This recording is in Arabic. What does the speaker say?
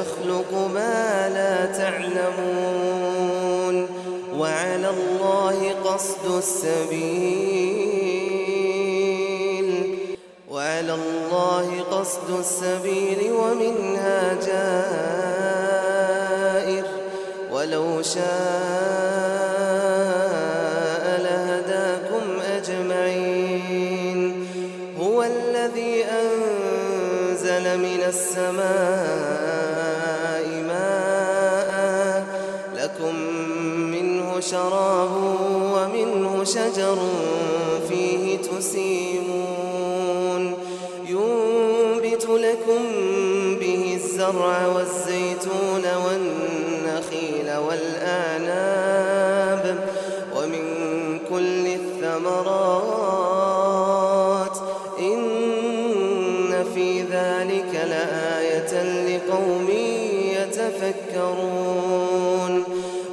ويخلق ما لا تعلمون وعلى الله قصد السبيل وعلى الله قصد السبيل ومنها جائر ولو شاء لهداكم أجمعين هو الذي أنزل من السماء منه شراب ومنه شجر فيه تسيمون. ينبت لكم به الزرع والزيتون والنخيل والأعناب ومن كل الثمرات. إن في ذلك لآية لقوم يتفكرون.